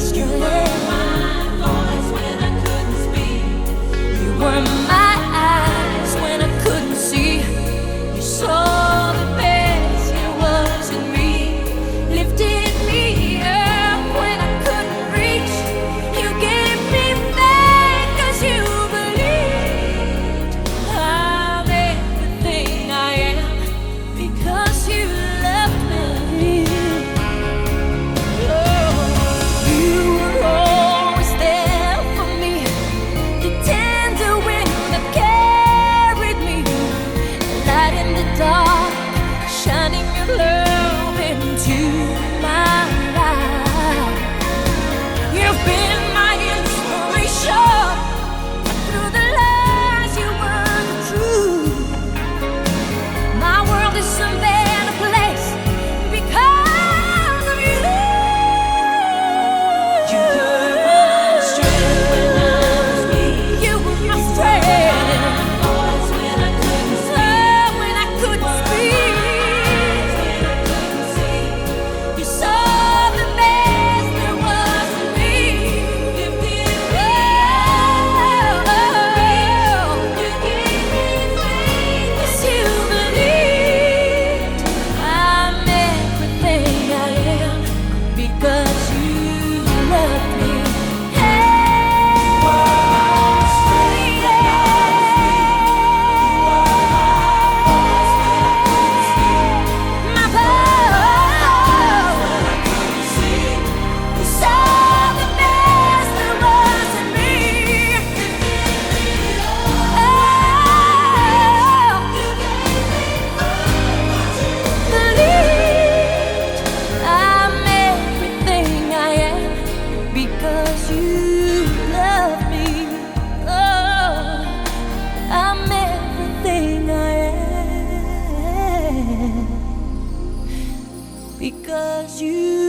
You were my voice when I couldn't speak. You were my because you